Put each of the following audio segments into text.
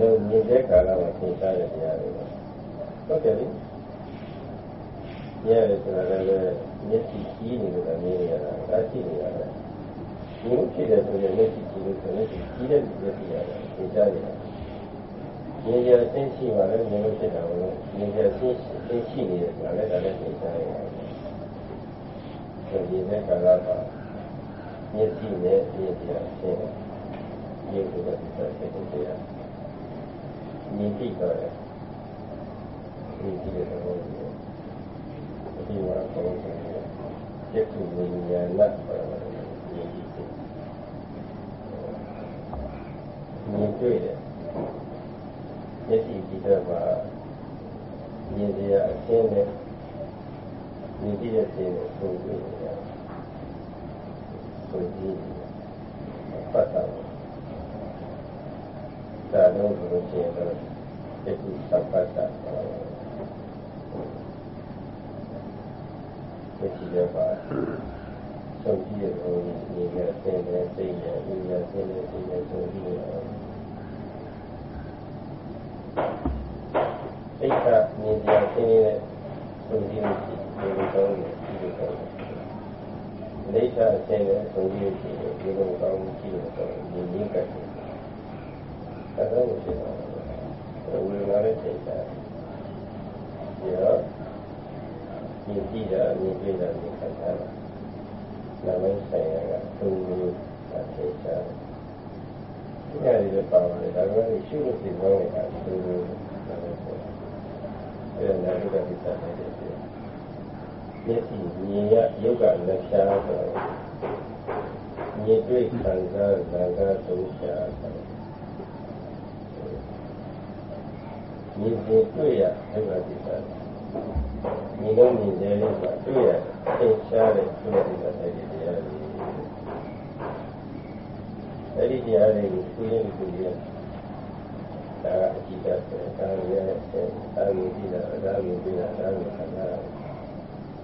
လို့မြင်တဲ့ကာလမှာသင်ရှားတဲ့တရားတွေပါဟုတ်တယ်လေရဲဆိုတာလည်းမျက်စိကြီးနေလို့မြင်ရတာဒါရှိနေရတယ်ဒီလိုဖြစ်တဲ့ဆိုရင်မျက်စိကြီးလို့ဆိုရင်ကြီးတဲ့မျက်စိရတယ်သင်ရှားနေတာမြင်ရအသိရှိပါလေမြင်လို့ဖြစ်တာလို့မြင်ရအသိသိရှိနေတယ်ဆိုတာလည်းဒါလည်းသင်ရှားရတယ်ဒီနေ့ကာလမှာမျက်စိနဲ့မြင်ရအသိရုပ်ကိုယ်ကသိတဲ့တရား မြင်ပြီးတော့မြင်ပြီးတဲ့သဘောကိုဒီမှာပေါ်နေတယ်ကျက်သူဝိညာဏမြင်ပြီးတယ်မြင်တွေ့တယ်မျက်စိကြည့်တော့မှမြင်ရအရှင်းနဲ့မြင်ပြီးတဲ့ရှင်းနဲ့ပုံတွေ့တယ်ပုံကြည့်ပတ်တာ ဒါတော့ဘုရားရှင်ကတခုသပ္ပတ္တဖြစ်ကြရပါစုံကြည့်ရုံနဲ့ဉာဏ်ဆင်းနေစိတ်နဲ့ဉာဏ်ဆင်းနေစိတ်နဲ့စုံကြည့်ရအောင်စိတ်ကမြင်ကြဆင်းနေတဲ့စုံကြည့်မှုရှိဒီလိုတော့ရှိတယ်လိဋ္ဌာဆင်းတဲ့စုံကြည့်မှုရှိဒီလိုတော့ရှိတယ်မြင်ရကတယ် နည်းကအဲ့ဒါကိုရှင်းအောင်ဝိညာဉ်နဲ့ချိန်တာဒီတော့မြင်ကြည့်တာမြင်တွေ့တာမြင်ခံတာနာမည်ဆိုင်ရာကသုံးမျိုးအချိန်ချာဒီကနေ့လည်းပါပါတယ်ဒါကလည်းရှုလို့ဒီကောင်းနေတာသုံးမျိုးနာမည်ဆိုင်အဲ့ဒါနာမည်ကဒီစားနေတယ်မျက်စိမြင်ရရုပ်ကလက်ရှားဆိုတော့မြင်တွေ့ခံစားနာကသုံးရှားဆို မြင်မြင်တွေ့ရအဲ့ဒါဒီစားမြင်လို့မြင်တယ်လို့ဆိုတွေ့ရသင်ရှားတဲ့သူ့ရဲ့ဒီစားတဲ့တရားတွေအဲ့ဒီတရားတွေကိုကိုယ်ရင်ကိုယ်ရင်ဒါအကြည့်တတ်တယ်ဒါလည်းအဲဒါမျိုးကြည့်တာဒါမျိုးကြည့်တာဒါမျိုးခံရတာ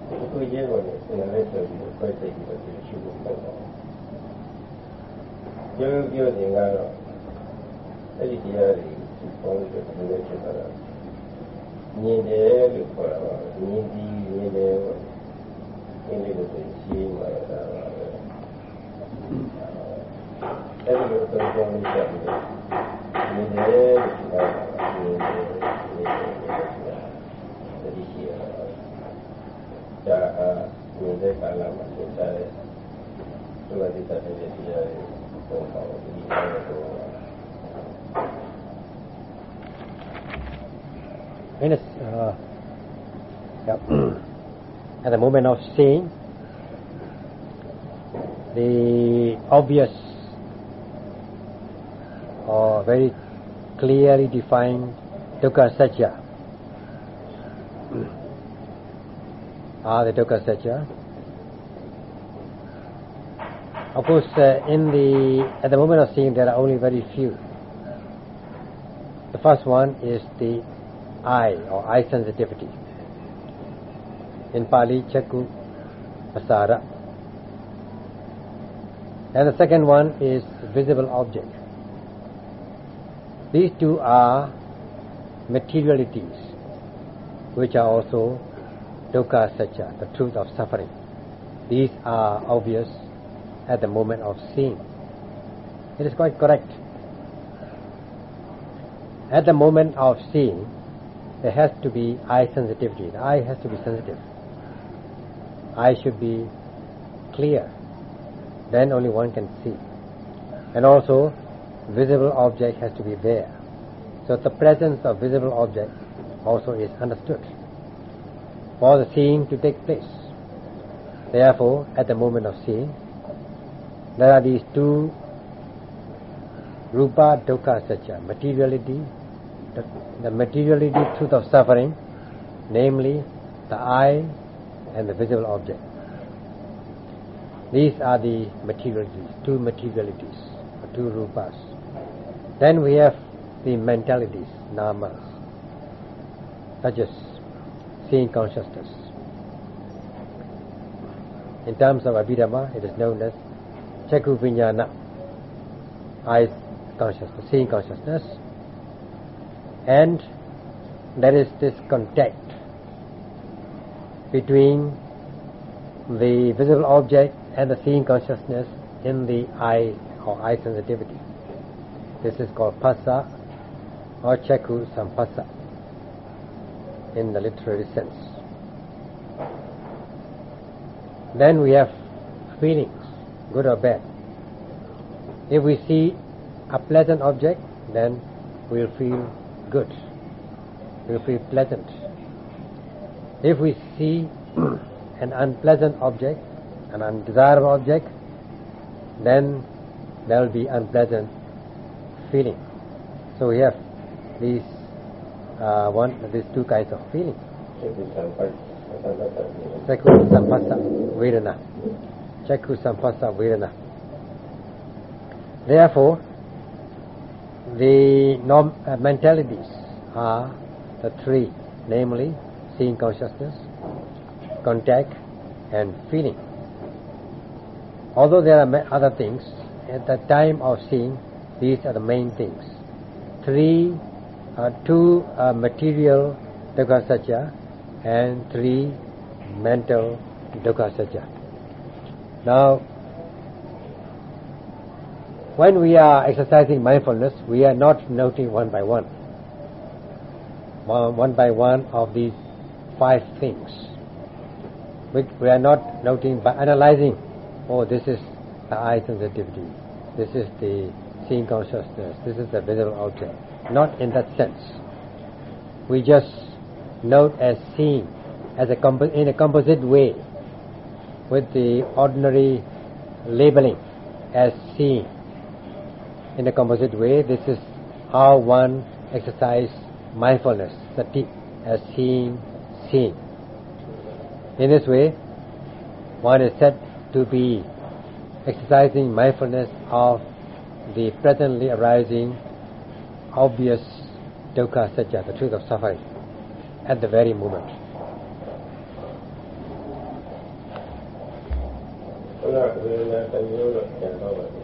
ဒီကိုယ်ရဲ့ကိုလည်းသင်လည်းဆိုပြီးခွဲစိတ်ပြီးတော့ရှုဖို့ပေါ့တော့ပြောပြောနေကတော့အဲ့ဒီတရားတွေ responde con derecho para ni de él para ni di ni de él tiene que ser encima de la él lo está comunicando ni de él para ni de ni de ni de ya ni de para más que sabes todas estas necesidades con favor y con favor When it's, uh, at the moment of seeing, the obvious or very clearly defined dukkha satya are the dukkha satya. Of course, uh, in the at the moment of seeing, there are only very few. The first one is the eye or eye sensitivity. In Pali, Chakku Asara. And the second one is visible object. These two are materialities, which are also dukkha satya, the truth of suffering. These are obvious at the moment of seeing. It is quite correct. At the moment of seeing, there has to be eye sensitivity. The eye has to be sensitive. Eye should be clear. Then only one can see. And also, visible object has to be there. So the presence of visible object also is understood for the seeing to take place. Therefore, at the moment of seeing, there are these two rupa dukkha satya, materiality, the, materiality truth of suffering, namely the eye and the visible object. These are the materialities, two materialities, two rupas. Then we have the mentalities, namas, such as seeing consciousness. In terms of Abhidhamma, it is known as Chakku Vijnana, eye consciousness, seeing consciousness. And there is this contact between the visible object and the seeing consciousness in the eye or eye sensitivity. This is called phassa or chakku sampassa in the literary sense. Then we have feelings, good or bad. If we see a pleasant object, then we'll feel good. Will be pleasant. If we see an unpleasant object, an undesirable object, then there will be unpleasant feeling. So we have these uh, one, these two kinds of feeling. Chakku sampasa vedana. Chakku sampasa vedana. Therefore, the uh, mentalities are the three, namely seeing consciousness, contact, and feeling. Although there are other things, at the time of seeing, these are the main things. Three, uh, two are material dukkha satya, and three mental dukkha satya. Now, when we are exercising mindfulness, we are not noting one by one, one by one of these five things. We, we are not noting by analyzing, oh, this is the eye sensitivity, this is the seeing consciousness, this is the visible object. Not in that sense. We just note as seeing, as a in a composite way, with the ordinary labeling as seeing In a composite way, this is how one exercise mindfulness, sati, as seeing, seeing. In this way, one is said to be exercising mindfulness of the presently arising obvious dukkha satya, the truth of suffering, at the very moment. ခုနကဝေဒနာတစ်မျိုးတော့ပြန်တော့ပါတယ်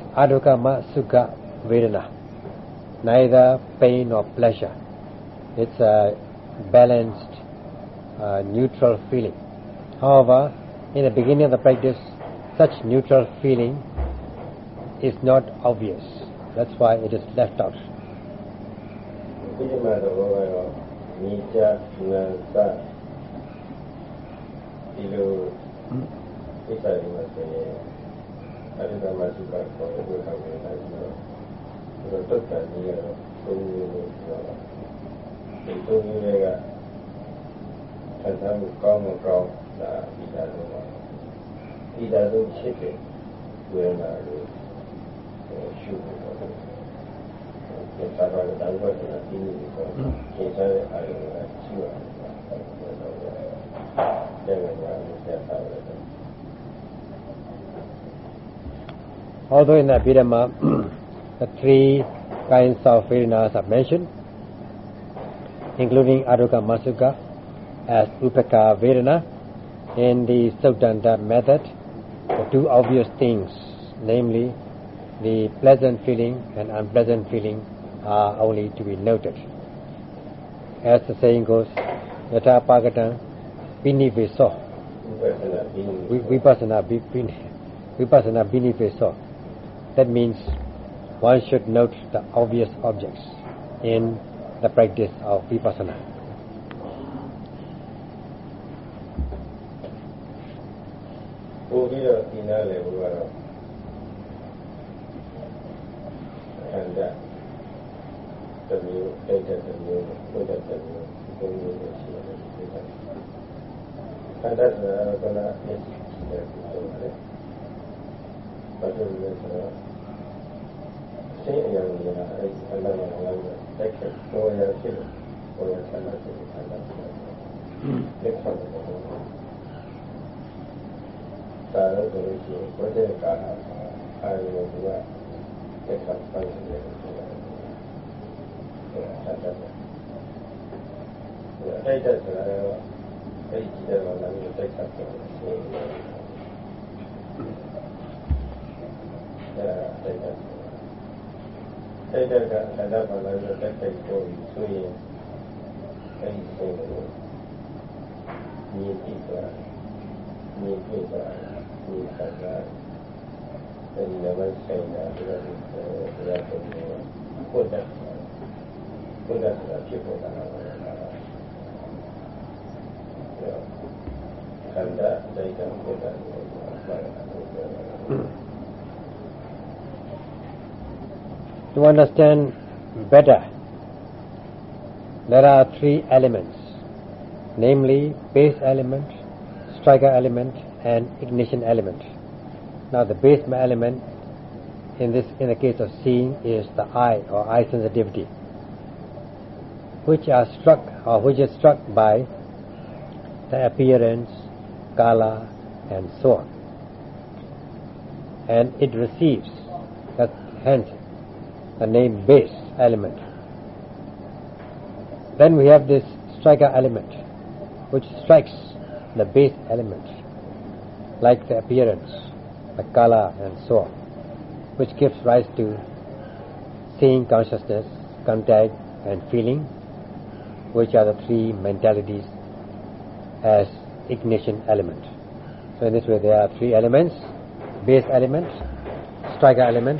adukama sukha Vedana, neither pain nor pleasure. It's a balanced, uh, neutral feeling. However, in the beginning of the practice, such neutral feeling is not obvious. That's why it is left out. ဒီမှာတော့ဘောကတော့ညီချနန်စဒီလိုကိစ္စတွေမှာဆိုရင် အရိဒမစုပါခေါ်တဲ့ဘုရားဝင်လာပြီးတော့ဘုရားတက်တယ်ကြီးရတော့သုံးမျိုးလို့ပြောတာဒီသုံးမျိုးတွေကထပ်သားကိုကောင်းမကောင်းဒါဒီသာလို့ပါဒီသာလို့ဖြစ်တယ်ဝေလာလို့ရှုလို့ပါတယ်ကျေသာကလည်းဒါဘက်ကဒီလိုကိုကျေသာရဲ့အရုံးကရှိပါတယ်ဒါကလည်းဆက်ပါပဲ Although in Abhidhamma, the three kinds of vedanas are mentioned, including Aruga Masuga as Upekkha Vedana, in the Saudanda method, the two obvious things, namely the pleasant feeling and unpleasant feeling are only to be noted. As the saying goes, Yata Pagata Bini Vipassana Bini Vipassana Bini Vipassana that means one should note the obvious objects in the practice of vipassana. And that's رجل منها شيء يعني يتكلم عن ذكر هو يأكله ويتكلم يتكلم يفهم فننظر إليه وذلك على هذه الأجواء يفهم قلبه ويتكلم فائدة العلامة أي كتاب لم يتكلم ရှိတယ်ဒီကခန္ဓာဆိုတာကလည်းမျက်စိရှိတယ်ပြောတယ်ဘာလို့လဲဆိုတော့ ဆင်းအရာတွေကအဲဒီခန္ဓာမှာလာပြီးတက်ခက်ပေါ်ရဖြစ်လို့ပေါ်ရခန္ဓာဖြစ်ခန္ဓာဖြစ်လက်ဆောင်တယ်ဒါလည်းဆိုလို့ရှိရင်ဘုရားကာအာရုံကတက်ခက်ပိုင်းနေတယ်ဆိုတာဆက်တယ်အဲ့ဒါဆိုတာအဲ့ဒီကြည့်တယ်လာပြီးတက်ခက်တယ်ဆင်းတယ်အဲ့ဒါတက်ခက်စိတ်တက်ကခန္ဓာပါလာပြီးတက်တိုက်ပေါ်ပြီးဆိုရင်အဲဒီစိတ်ကိုမြင်ကြည့်တာမြင်ကြည့်တာမြင်တာကအဲဒီလည်းမဆိုင်တာဒီလိုဒီလိုပုံမျိုးပုဒ်တယ်ပုဒ်တယ်ဆိုတာဖြစ်ပေါ်တာပါခန္ဓာဒိဋ္ဌံပုဒ်တယ် To understand better, there are three elements, namely base element, striker element, and ignition element. Now, the base element in this, in the case of seeing, is the eye or eye sensitivity, which are struck or which is struck by the appearance, color, and so on, and it receives, that hence the name base element. Then we have this striker element, which strikes the base element, like the appearance, the color, and so on, which gives rise to seeing consciousness, contact, and feeling, which are the three mentalities as ignition element. So in this way there are three elements, base element, striker element,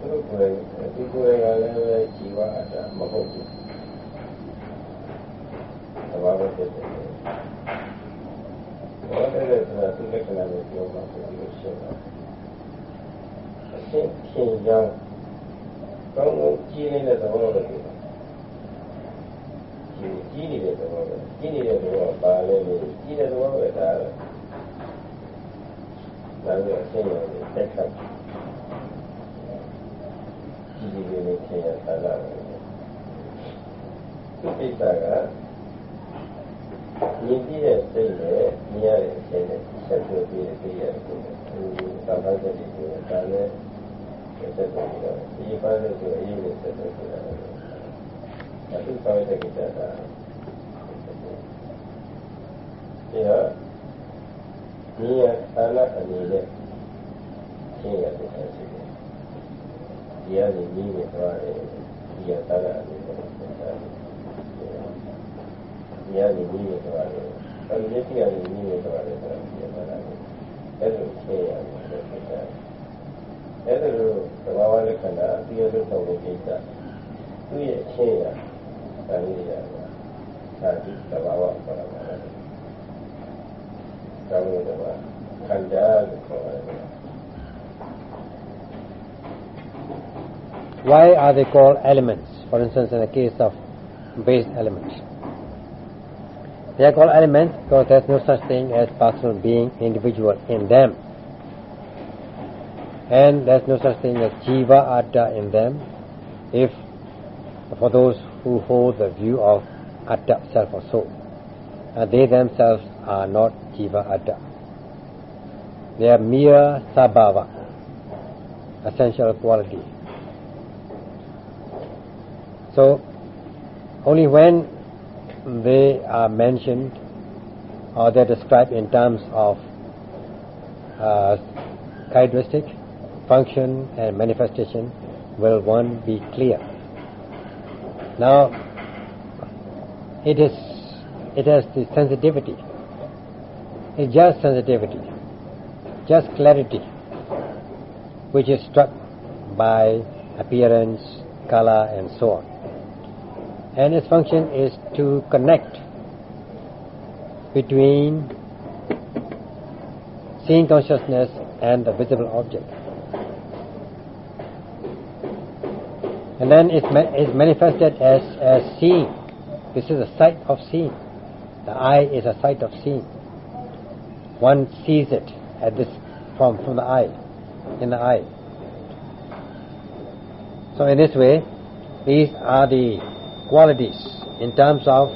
သူကိုယ်သူကိုယ်ကလည်းជីវအတ္တမဟုတ်ဘူးသဘာဝတည်းဘောတဲ့ဆိုတာသူလက္ခဏာကိုပြောမှာဆိုလို့ရှိတာအရှင်းရှင်းကြောင်းကောင်းကောင်းကြည့်နေတဲ့သဘောတော့ဒီကြည့်နေတဲ့သဘောပဲကြည့်နေတဲ့သဘောကပါလဲနေကြည့်တဲ့သဘောပဲဒါဒါလည်းအရှင်းရောတက်ခတ် ခင်ရတာလားသူကိစ္စကမြင်ကြည့်တဲ့စိတ်နဲ့မြင်ရတဲ့အချိန်နဲ့ဆက်သွယ်ပြီးသိရတယ်ကိုသာသာချက်တွေကိုဒါနဲ့ဆက်သွယ်ပြီးတော့ဒီပါလို့ဆိုအရေးနဲ့ဆက်သွယ်ပြီးတော့အခုဆောင်းတဲ့ကိစ္စကဒီတော့မြင်ရသာလအနေနဲ့ရှင်းရတဲ့ဆက်ရှိတယ် ဒီကနေမြင်ရသွားတယ်ဒီရသာလအနေနဲ့ဆက်သွားတယ်ဒီကနေပြီးနေသွားတယ်။အဲဒီလက်ရှိကနေပြီးနေသွားတယ်ဆိုတာပြောတာလေ။အဲ့လိုဖြေရတယ်လို့ပြောတာ။အဲ့လိုသဘာဝလက္ခဏာအပြည့်အစုံဆောင်တဲ့ကိစ္စသူ့ရဲ့ရှင်းရတာလေးရတာ။ဒါဒီသဘာဝပေါ်လာတာလေ။ဒါလို့တော့ခန္ဓာလို့ခေါ်တယ်။ Why are they called elements? For instance, in the case of base elements. They are called elements because there's no such thing as personal being, individual in them. And there's no such thing as jiva atta in them if for those who hold the view of atta, self or soul. And they themselves are not jiva atta. They are mere sabhava, essential quality. So, only when they are mentioned or they're described in terms of uh, characteristic, function, and manifestation will one be clear. Now, it is it has the sensitivity. It's just sensitivity, just clarity, which is struck by appearance, color, and so on. And its function is to connect between seeing consciousness and the visible object. And then it ma- is manifested as, as seeing. This is a sight of seeing. The eye is a sight of seeing. One sees it at this from from the eye, in the eye. So in this way, these are the qualities in terms of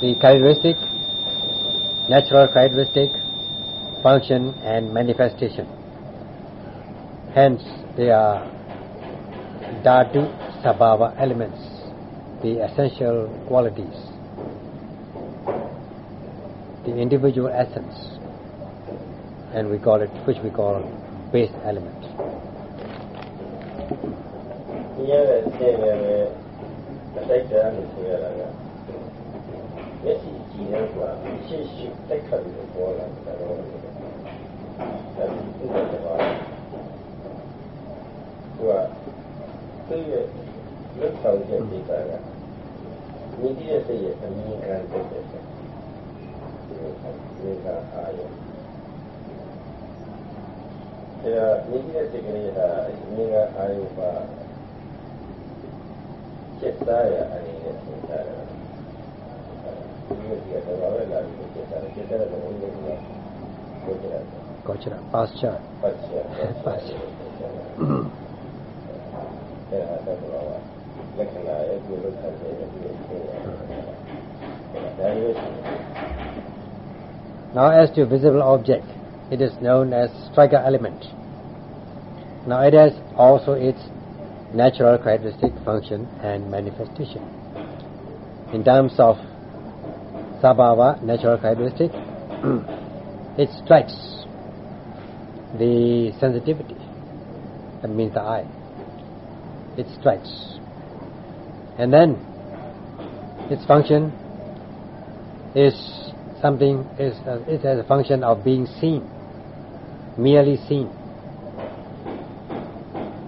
the characteristic, natural characteristic, function and manifestation. Hence, they are dhatu sabhava elements, the essential qualities, the individual essence, and we call it, which we call base element. ဒီရတဲ့အချိန်လည်းပဲအတိုက်တမ်းလို့ဆိုရတာကမျက်စိကြည့်နေကွာရှေ့ရှေ့တက်ခတ်ပြီးတော့ပေါ်လာတာတော့အဲဒီသူ့ရဲ့ဘာသူကသူ့ရဲ့လက်ဆောင်ချက်ဒီကကမြည်တဲ့စိတ်ရဲ့အမြင်ခံတဲ့တဲ့ဒီကအားရအဲမြည်တဲ့စိတ်ကလေးဟာအမြင်ကအားရပါ Saya Now as to visible object, it is known as striker element. Now it has also its natural characteristic function and manifestation. In terms of sabhava, natural characteristic, it strikes the sensitivity, that means the eye. It strikes. And then its function is something is uh, it has a function of being seen, merely seen.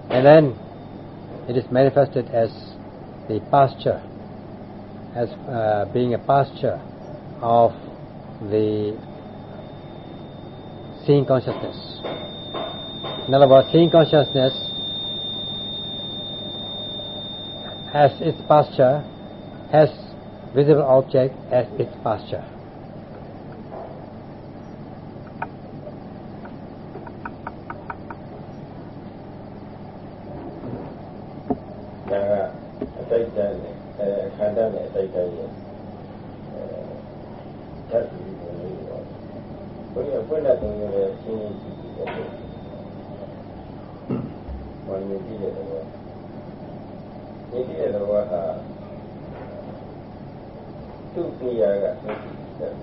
And then it is manifested as the pasture, as uh, being a pasture of the seeing consciousness. In other words, seeing consciousness has its pasture, has visible object as its pasture. ဘာလို့ကြည့်ရတော့ဒီကြည့်ရတော့ဟာသူ့ပြရာကသိတယ်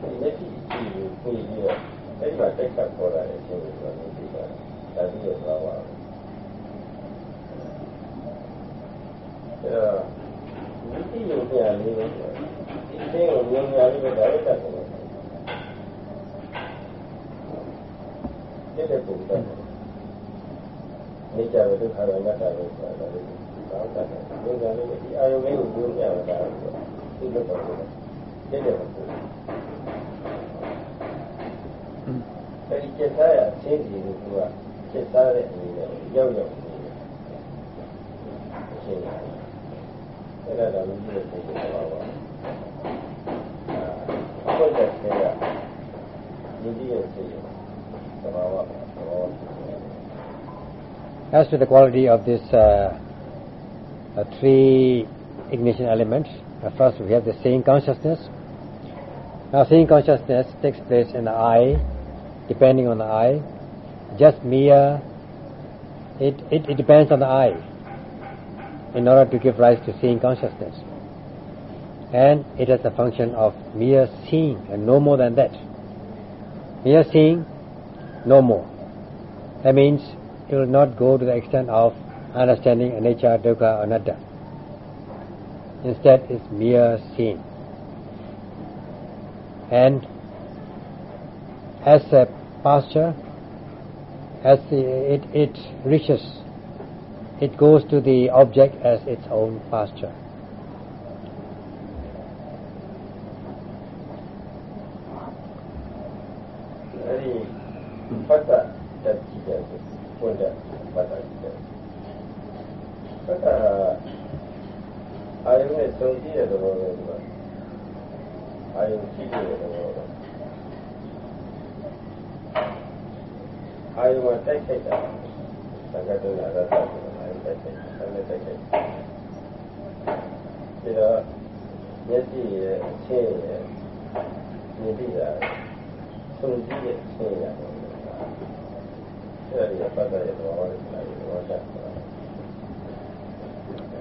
ဒီလက်ရှိကြည့်ပြီးပြီးတော့အဲ့ဒီမှာတိုက်ကပေါ်လာတဲ့အချိန်ကိုကျွန်တော်သိတာဒါပြီးတော့သွားပါအဲတော့ဒီတိယပြလေးပဲဒီသိကိုမြင်ရလေးပဲဒါလည်းတတ်တယ်တဲ့ပုံတ တ်နေကြရဒုက္ခရမတ္တလို့ဆိုတာလည်းကောင်းတယ်ဘုရားလည်းဒီအာယုလေးကိုပြောပြတာဒီလိုပေါ့တဲ့တဲ့ပုံအဲဒီကျက်သားရအချင်းကြီးကိုကကျက်သားတဲ့အနေနဲ့ရောက်ရောက်နေတယ်အချင်းကြီးအဲ့ဒါတော့မြည်တဲ့စိတ်ကိုပါပါအာဟုတ်တယ်ဆရာမြည်တဲ့စိတ်ကိုပါပါပါ As to the quality of this uh, uh, three ignition elements, uh, first we have the seeing consciousness. Now, seeing consciousness takes place in the eye, depending on the eye. Just mere, it, it, it depends on the eye in order to give rise to seeing consciousness. And it has the function of mere seeing and no more than that. Mere seeing, no more. That means it will not go to the extent of understanding anicca, dukkha, anatta. Instead, it's mere seeing. And as a posture, as it, it reaches, it goes to the object as its own posture. Any ပွင့်တဲ့ပတ်သက်ကြည့်တယ်ပတ်သက်အာယုနဲ့စုံကြည့်တဲ့သဘောပဲဒီမှာအာယုကြည့်တဲ့သဘောပဲအာယုမှာတိုက်ခိုက်တာသံဃာတော်ရတာအာယုတိုက်ခိုက်တာလည်းတိုက်ခိုက်ဒါတော့မျက်စိရဲ့အချင်းရဲ့မြင်ပြီးတာ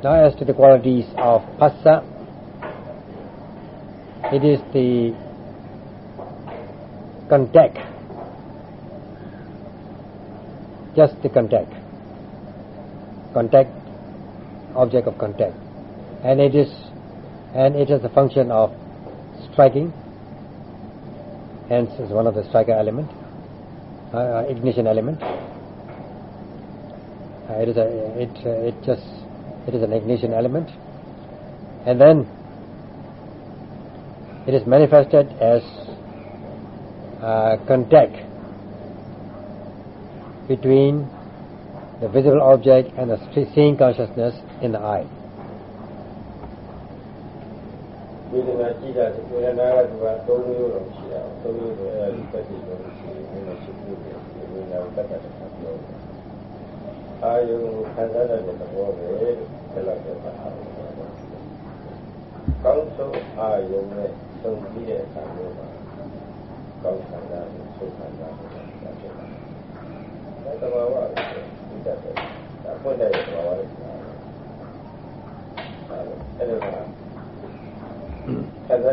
Now as to the qualities of Phassa, it is the contact, just the contact, contact, object of contact, and it is, and it is a function of striking, hence is one of the striker element, uh, uh, ignition element. Uh, it is a, it, uh, it just, it is an ignition element. And then it is manifested as uh, contact between the visible object and the seeing consciousness in the eye. ဒနာကြည့်တာဝေဒနာကသူက၃မျိုးတော့ရှိတာ၃မျိုးဆိုအဲ့ဒီပတ်တိလို့ရှိရင်ဒီလိုရှိပြီးဝေဒနာပတ်တာတစ်ခါပြောတယ်အာယုခံစားတဲ့သဘောပဲဆက်လက်ပြောတာကောင်းဆုံးအာယုနဲ့သုံးပြီးတဲ့အခါမျိုးမှာကောင်းခံစားမှုဆုခံစားမှုဖြစ်တယ်ဒါသဘာဝပဲဒီတတ်တယ်ဒါပွင့်တဲ့သဘာဝပဲ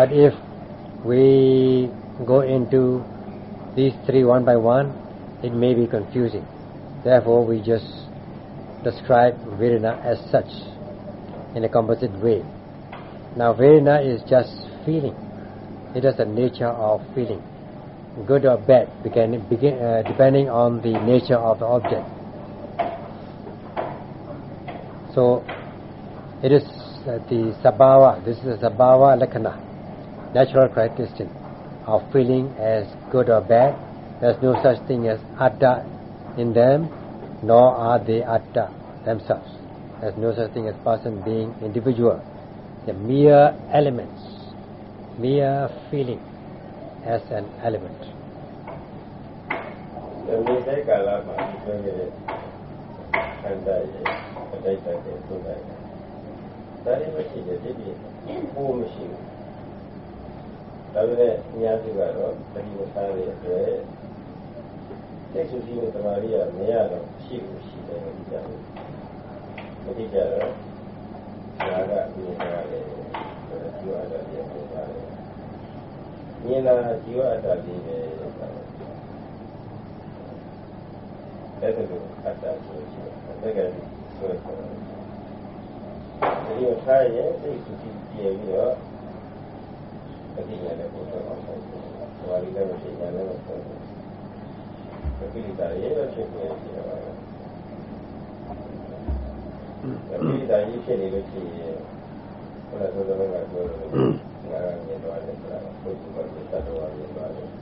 But if we go into these three one by one, it may be confusing. Therefore, we just describe Vedana as such in a composite way. Now, Vedana is just feeling. It is the nature of feeling, good or bad, uh, depending on the nature of the object. So, it is uh, the sabhava, this is the sabhava lakkhana, natural characteristic of feeling as good or bad. There's no such thing as atta in them, nor are they atta themselves. There's no such thing as person being individual. The mere elements, mere feeling as an element. ဒီနေ့ကာလမှာပြောခဲ့တဲ့ခန္ဓာရဲ့အတိတ်ကတည်းကသုဒ္ဓရဲ့ဒါရီမရှိတဲ့ဒီဒီပိုးမရှိဘူး ဒါပေမဲ့အများစုကတော့တတိယစားတဲ့အတွက်စိတ်ဆူဆီးတဲ့တမာရီကမရတော့ရှိဘူးရှိတယ်ဒီကြတယ်ဒီကြတော့ဇာကမြင်ရတယ်ဒီဝါဒလေးပြောပါတယ်မြင်လာဒီဝါဒလေးပဲအဲ့ဒါလိုအတ္တဆိုရှိတယ်ဒါကလည်းဆိုရတယ်ဒီလိုထားရင်စိတ်ဆူဆီးပြေပြီးတော့အ တိညာနဲ့ကိုယ်တော်အောင်ဆိုင်။ဘာလို့လဲမရှိညာနဲ့ကိုယ်တော်။သတိတရားရဲ့ဖြစ်နေဖြစ်ပါလား။သတိတရားကြီးဖြစ်နေလို့ရှိရင်ဘုရားဆိုတဲ့ကပြောတယ်ငါကမြင်သွားတယ်ဆိုတာကိုယ်ကမြင်တတ်တော်ရင်းသွားတယ်။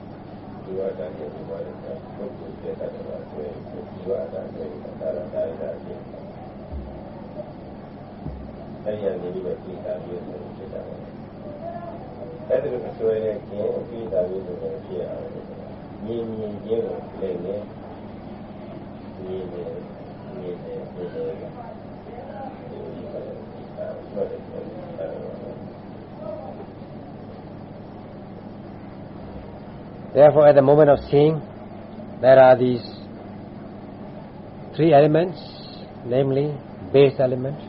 ဒီဝါဒနဲ့ဒီဝါဒကကိုယ်ကိုပြတတ်တော်ဆွဲဒီဝါဒနဲ့တာရတာရတာဖြစ်တယ်။အဲ့ဒီအနေနဲ့ပြတာမျိုးဖြစ်တာပါ Therefore, at the moment of seeing, there are these three elements, namely base element,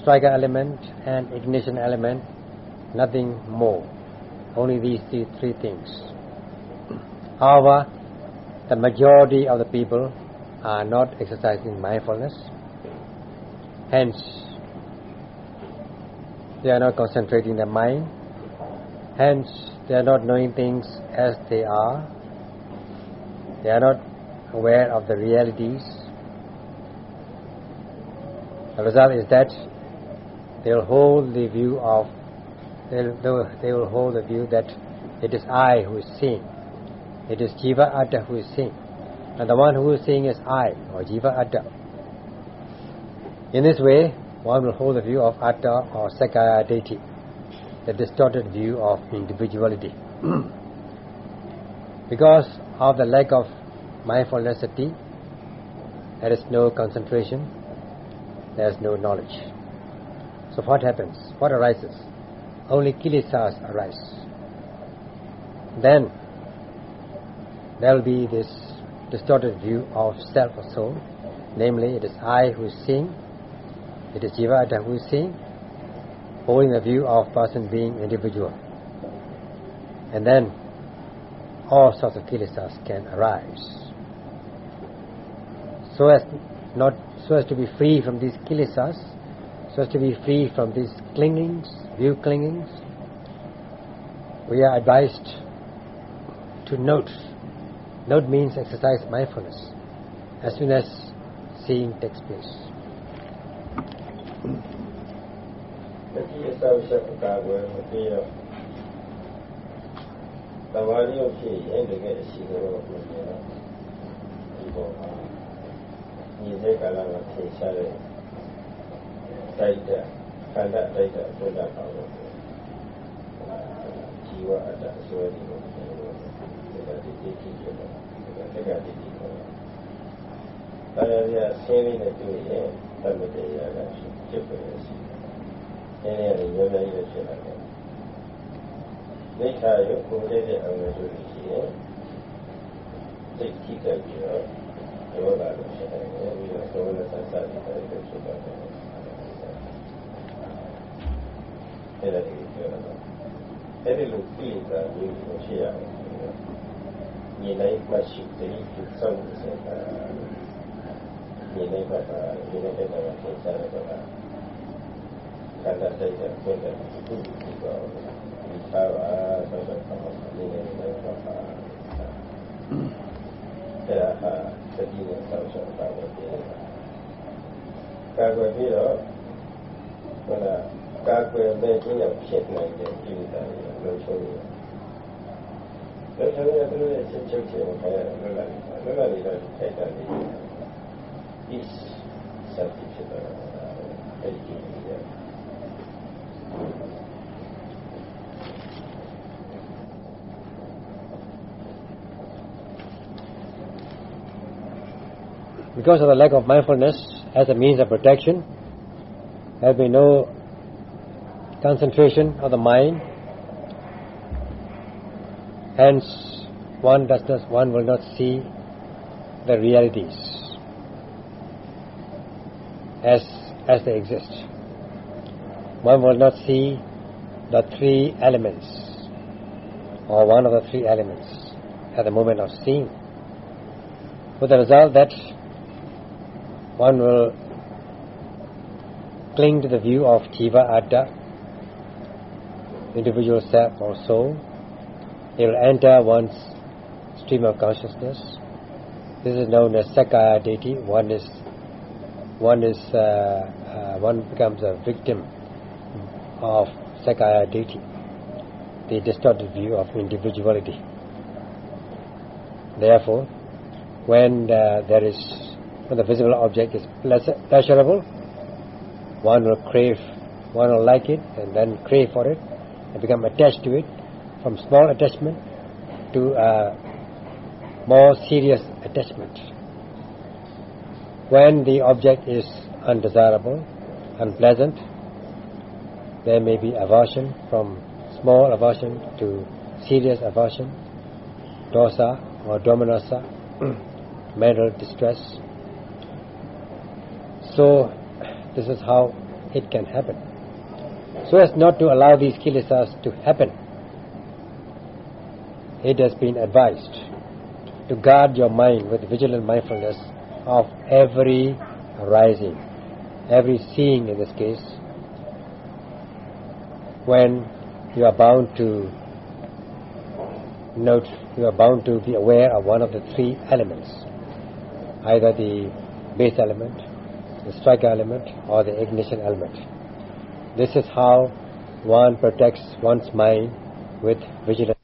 striker element, and ignition element, nothing more. Only these three, three things. However, the majority of the people are not exercising mindfulness. Hence, they are not concentrating their mind. Hence, they are not knowing things as they are. They are not aware of the realities. The result is that they will hold the view of they'll, they will hold the view that it is I who is seeing. It is Jiva Atta who is seeing. And the one who is seeing is I, or Jiva Atta. In this way, one will hold the view of Atta or Sakkaya ditthi, the distorted view of individuality. because of the lack of mindfulness, there is no concentration, there is no knowledge. So what happens? What arises? Only kilesas arise. Then there will be this distorted view of self or soul, namely it is I who is seeing, it is Jiva who seeing, holding the view of person being individual. And then all sorts of kilesas can arise. So as not so as to be free from these kilesas, so as to be free from these clingings, view clingings, we are advised to note Note means exercise mindfulness as soon as seeing takes place. တတိယဆောက်ရှက်အကာအကွယ်မပေးတော့တမာရီကိုဖြစ်ရင်တကယ်အရှိကိုတော့မမြင်တော့ဒီပေါ်မှာညီတဲ့ကာလမှာထင်ရှားတဲ့တိုက်တဲ့ ခန္ဓာတိုက်တဲ့ဘုရားပါတော့ဇီဝအတ္တအစွဲဒီကိုဒါဒီဒီကြည့်ကြတော့ဒါတကယ်ဒီဒီခေါ်တာတရားရဆင်းလေးနဲ့တွေ့ရင်တမတရားကဖြစ်ဖြစ်ပဲရှိတယ်။အဲဒါလည်းရောရည်ဖြစ်လာတယ်။မိစ္ဆာရုပ်ကိုယ်တဲ့အောင်လို့ဆိုလို့ရှိရင်စိတ်ကြည့်ကြပြီးတော့ရောတာလို့ဖြစ်တယ်။ပြီးတော့သောလသသတိတွေဖြစ်ပါတယ်။ အဲ့ဒါကိုပြောတာအဲ့ဒီလိုသိတာမျိုးကိုရှိရတယ်ညီလိုက်မှရှိတယ်ဒီဆုံးဆိုတာညီလိုက်ပါတာညီလိုက်တဲ့ကောင်ကိုစားရတာကတန်တဲ့စိတ်ကပြည့်တယ်သူ့ကိုပြောတာဒီသာပါဆိုတော့ဘာမှမနေနိုင်တော့ပါအဲ့ဒါဟာစတိနဲ့ဆောက်ရှောက်တာပဲကာကွယ်ပြီးတော့ဟိုလား Of. Because of the lack of mindfulness as a means of protection, there will be no concentration of the mind Hence, one does not, one will not see the realities as as they exist. One will not see the three elements, or one of the three elements, at the moment of seeing. With the result that one will cling to the view of Jiva Atta, individual self or soul, it will enter one's stream of consciousness. This is known as Sakkaya ditthi. One is, one is, uh, uh, one becomes a victim of Sakkaya ditthi, the distorted view of individuality. Therefore, when uh, there is, when the visible object is pleasurable, one will crave, one will like it, and then crave for it, and become attached to it, from small attachment to a more serious attachment. When the object is undesirable, unpleasant, there may be aversion from small aversion to serious aversion, dosa or domanassa, mental distress, So, this is how it can happen. So as not to allow these kilesas to happen, it has been advised to guard your mind with vigilant mindfulness of every arising, every seeing in this case, when you are bound to note, you are bound to be aware of one of the three elements, either the base element, the strike element, or the ignition element. This is how one protects one's mind with vigilance.